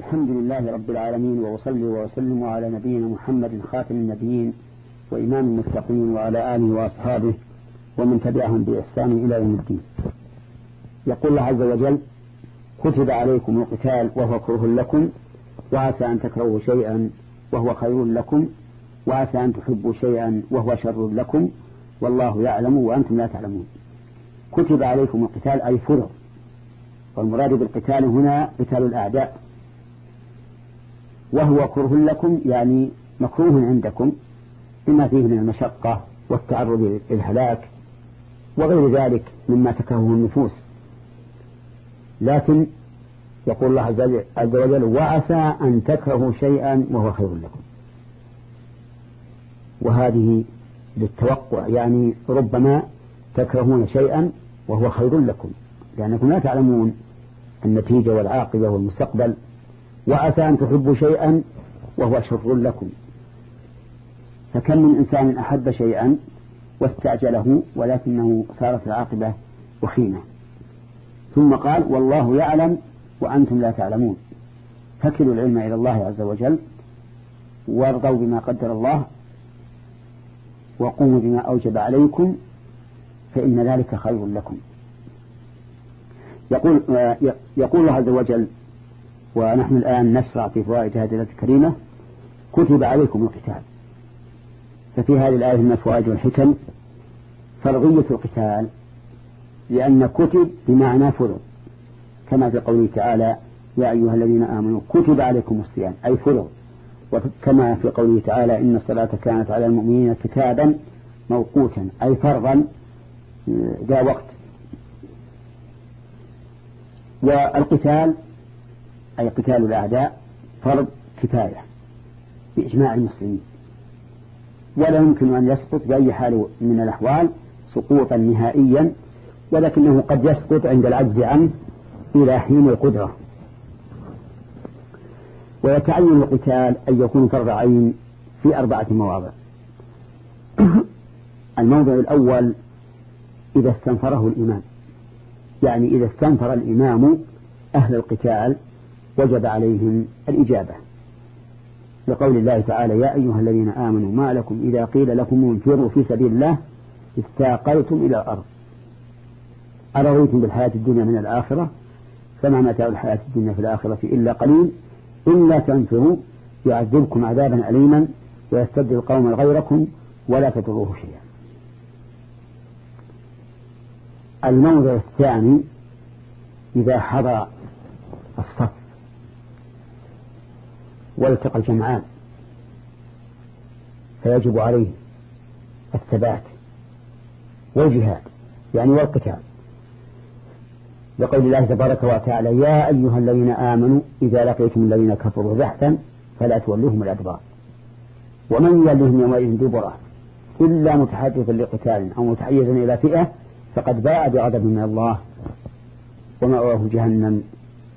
الحمد لله رب العالمين وأصلي وأسلم على نبينا محمد خاتم النبيين وإمام المتقين وعلى آله وأصحابه ومن تبعهم بإحسان إلى يوم الدين. يقول الله عز وجل كتب عليكم القتال وهو كره لكم وعسى أن تكرهوا شيئا وهو خير لكم وعسى أن تحبوا شيئا وهو شر لكم والله يعلم وأنتم لا تعلمون. كتب عليكم القتال أي فرض والمراد بالقتال هنا قتال الأعداء. وهو كره لكم يعني مكروه عندكم بما فيه من المشقة والتعرض للهلاك وغير ذلك مما تكرهه النفوس. لكن يقول الله عز وجل وعسى أن تكرهوا شيئا وهو خير لكم. وهذه للتوقع يعني ربما تكرهون شيئا وهو خير لكم لأنكم لا تعلمون النتيجة والعاقبة والمستقبل. وعسى أن تحبوا شيئا وهو شر لكم. فكم من إنسان أحب شيئا واستعجله ولكنه صارت العاقبة وخيمة. ثم قال والله يعلم وأنتم لا تعلمون. فكلوا العلم إلى الله عز وجل وارضوا بما قدر الله وقوموا بما أوجب عليكم فإن ذلك خير لكم. يقول يقول الله عز وجل ونحن الآن نشرع في فوائد هذه الآية الكريمة. كتب عليكم القتال. ففي هذه الآية من الفوائد والحكم فرضية القتال لأن كتب بمعنى فرض. كما في قوله تعالى يا أيها الذين آمنوا كتب عليكم الصيام أي فرض. وكما في قوله تعالى إن الصلاة كانت على المؤمنين كتابا موقوتا أي فرضا ذا وقت. والقتال أي قتال الأعداء فرض كفاية بإجماع المسلمين. ولا يمكن أن يسقط بأي حال من الأحوال سقوطا نهائيا ولكنه قد يسقط عند العجز عنه إلى حين القدرة. ويتعين القتال أن يكون فرض عين في أربعة مواضع. الموضع الأول إذا استنفره الإمام. يعني إذا استنفر الإمام أهل القتال وجب عليهم الإجابة. لقول الله تعالى يا أيها الذين آمنوا ما لكم إذا قيل لكم انفروا في سبيل الله استاقلتم إلى الأرض. أرضيتم بالحياة الدنيا من الآخرة؟ فما متاع الحياة الدنيا في الآخرة إلا قليل. إلا تنفروا يعذبكم عذابا أليما ويستبدل قوما غيركم ولا تضروه شيئا. الموضع الثاني إذا حضر والتقى الجمعان. فيجب عليه الثبات والجهاد يعني والقتال. لقول الله تبارك وتعالى يا أيها الذين آمنوا إذا لقيتم الذين كفروا زحفا فلا تولوهم الأدبار. ومن يلهم يومئذ دبره إلا متحدثا لقتال أو متحيزا إلى فئة فقد باء بغضب من الله ومأواه جهنم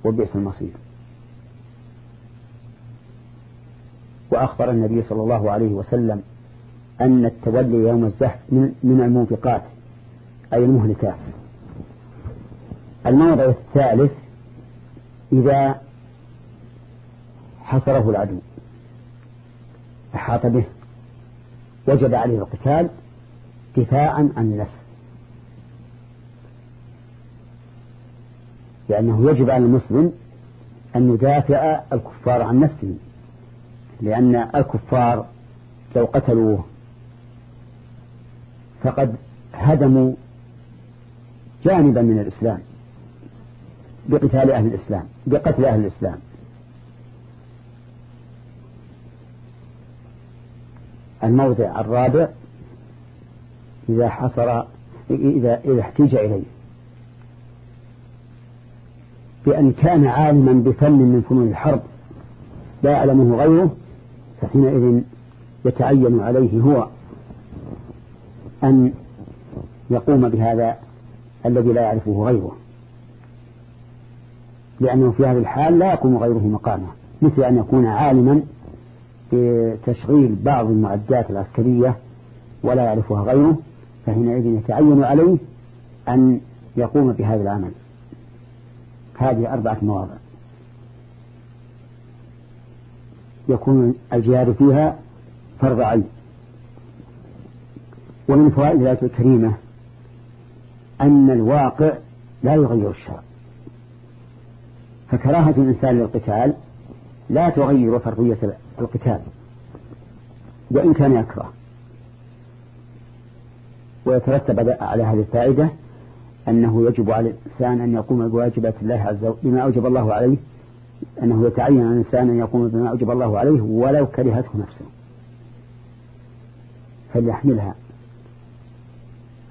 وبئس المصير. وأخبر النبي صلى الله عليه وسلم أن التولي يوم الزحف من المنفقات أي المهلكات. الموضع الثالث إذا حصره العدو أحاط به وجب عليه القتال دفاعا عن النفس لأنه يجب على المسلم أن يدافع الكفار عن نفسه. لأن الكفار لو قتلوه فقد هدموا جانبا من الإسلام بقتال أهل الإسلام بقتل أهل الإسلام. الموضع الرابع إذا حصر إذا إذا احتيج إليه. بأن كان عالما بفن من فنون الحرب لا يعلمه غيره فحينئذ يتعين عليه هو أن يقوم بهذا الذي لا يعرفه غيره. لأنه في هذه الحال لا يقوم غيره مقامه مثل أن يكون عالما بتشغيل بعض المعدات العسكرية ولا يعرفها غيره فحينئذ يتعين عليه أن يقوم بهذا العمل. هذه أربعة مواضع. يكون الجهاد فيها فرض عين. ومن فوائد الآية الكريمة أن الواقع لا يغير الشرع. فكراهة الإنسان للقتال لا تغير فرضية القتال وإن كان يكره. ويترتب على هذه الفائدة أنه يجب على الإنسان أن يقوم بواجبات الله عز وجل بما أوجب الله عليه أنه يتعين على الإنسان أن يقوم بما أوجب الله عليه ولو كرهته نفسه فليحملها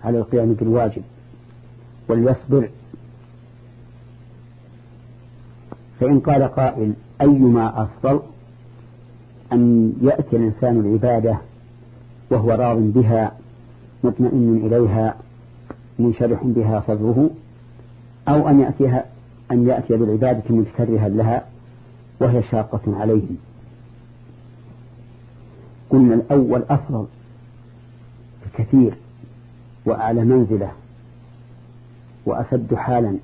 على القيام بالواجب وليصبر. فإن قال قائل أيما أفضل أن يأتي الإنسان العبادة وهو راض بها مطمئن إليها منشرح بها صدره أو أن يأتيها أن يأتي بالعبادة متكرها لها وهي شاقة عليه قلنا الأول أفضل بكثير وأعلى منزلة وأسد حالا.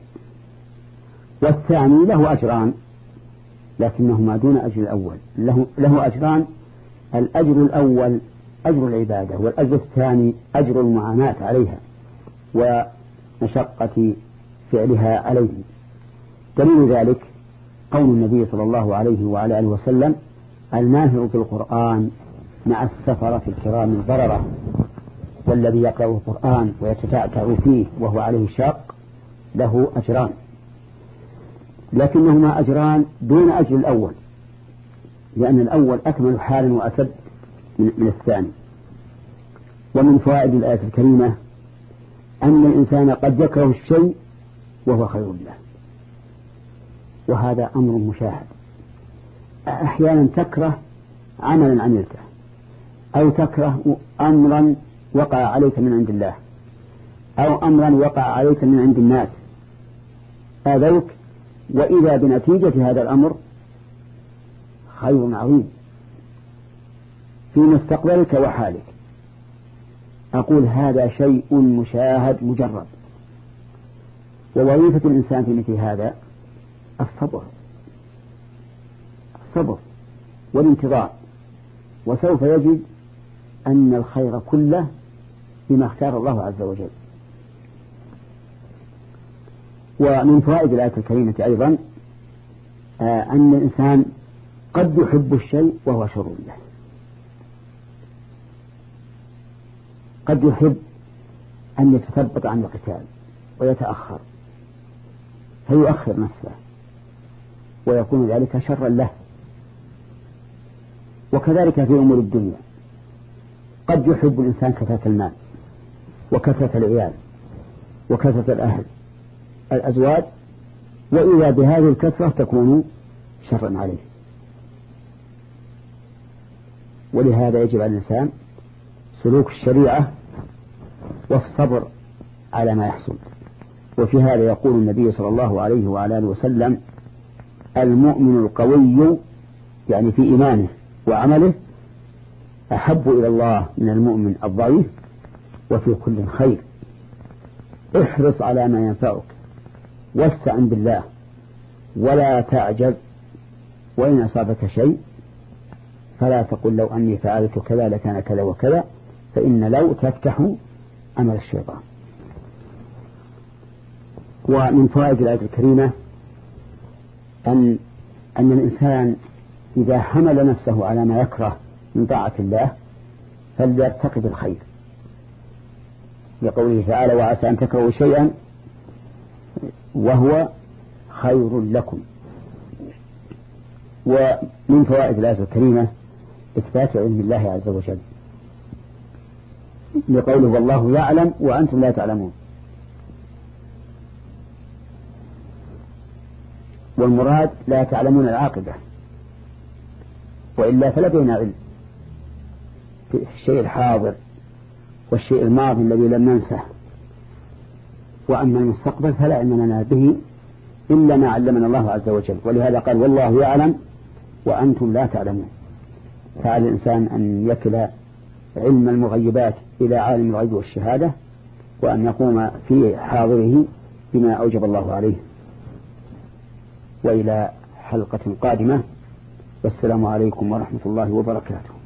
والثاني له أجران لكنهما دون أجر الأول. له, له أجران الأجر الأول أجر العبادة والأجر الثاني أجر المعاناة عليها ومشقة فعلها عليه دليل ذلك قول النبي صلى الله عليه وعلى آله وسلم الماهر في القرآن مع السفرة الكرام البررة والذي يقرأ القرآن ويتتعتع فيه وهو عليه شاق له أجران. لكنهما أجران دون أجر الأول لأن الأول أكمل حالا وأسد من الثاني. ومن فوائد الآية الكريمة أن الإنسان قد يكره الشيء وهو خير له. وهذا أمر مشاهد. أحيانا تكره عملا عملته أو تكره أمرا وقع عليك من عند الله أو أمرا وقع عليك من عند الناس. آذوك وإذا بنتيجة هذا الأمر خير عظيم. في مستقبلك وحالك. أقول هذا شيء مشاهد مجرد. ووظيفة الإنسان في مثل هذا الصبر. الصبر والانتظار. وسوف يجد أن الخير كله بما اختار الله عز وجل. ومن فوائد الآية الكريمة أيضا آه، أن الإنسان قد يحب الشيء وهو شر له. قد يحب أن يتثبط عن القتال ويتأخر فيؤخر نفسه. ويكون ذلك شرا له. وكذلك في أمور الدنيا. قد يحب الإنسان كثرة المال وكثرة العيال وكثرة الأهل الأزواج وإذا بهذه الكثرة تكون شرا عليه. ولهذا يجب على الإنسان سلوك الشريعة والصبر على ما يحصل. وفي هذا يقول النبي صلى الله عليه وعلى آله وسلم المؤمن القوي يعني في إيمانه وعمله أحب إلى الله من المؤمن الضعيف وفي كل خير. احرص على ما ينفعك. واستعن بالله. ولا تعجز وإن أصابك شيء فلا تقل لو أني فعلت كذا لكان كذا وكذا فإن لو تفتح أمل الشيطان. ومن فوائد الآية الكريمة أن أن الإنسان إذا حمل نفسه على ما يكره من طاعة الله فليرتقب الخير لقوله تعالى وعسى أن تكرهوا شيئا وهو خير لكم. ومن فوائد الآية الكريمة إثبات علم الله عز وجل. لقوله والله يعلم وأنتم لا تعلمون. والمراد لا تعلمون العاقبة. وإلا فلدينا علم. في الشيء الحاضر والشيء الماضي الذي لم ننسه. وأما المستقبل فلا علم لنا به إلا ما علمنا الله عز وجل. ولهذا قال والله يعلم وأنتم لا تعلمون. فعلى الإنسان أن يكل علم المغيبات إلى عالم الغيب والشهادة وأن يقوم في حاضره بما أوجب الله عليه. وإلى حلقة قادمة. والسلام عليكم ورحمة الله وبركاته.